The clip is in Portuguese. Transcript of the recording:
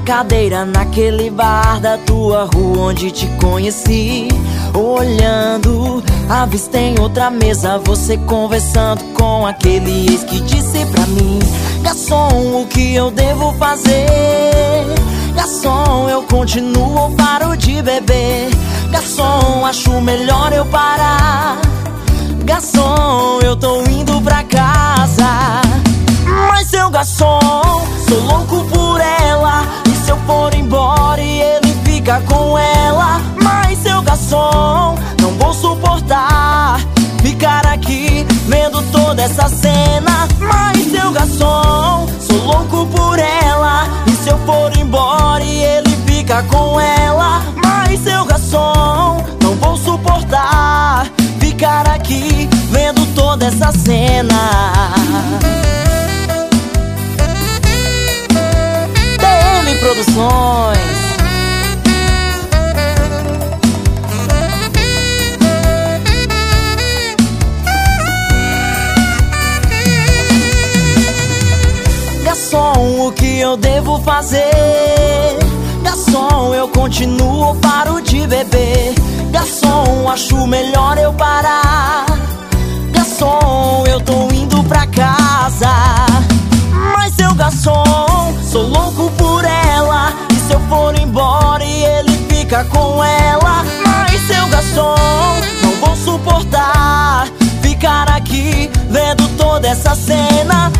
cadeira naquele bar da tua rua onde te conheci. Olhando, avistei outra mesa você conversando com aquele ex que disse pra mim: Garçom, o que eu devo fazer? Garçom, eu continuo ou paro de beber? Garçom, acho melhor eu parar. Garçom, eu tô indo toda essa cena. Mas seu garçom, sou louco por ela. E se eu for embora e ele fica com ela? Mas seu garçom, não vou suportar ficar aqui vendo toda essa cena. DM Produções. Eu devo fazer? Garçom, eu continuo paro de beber? Garçom, acho melhor eu parar. Garçom, eu tô indo pra casa. Mas seu garçom, sou louco por ela. E se eu for embora e ele fica com ela? Mas seu garçom, não vou suportar ficar aqui vendo toda essa cena.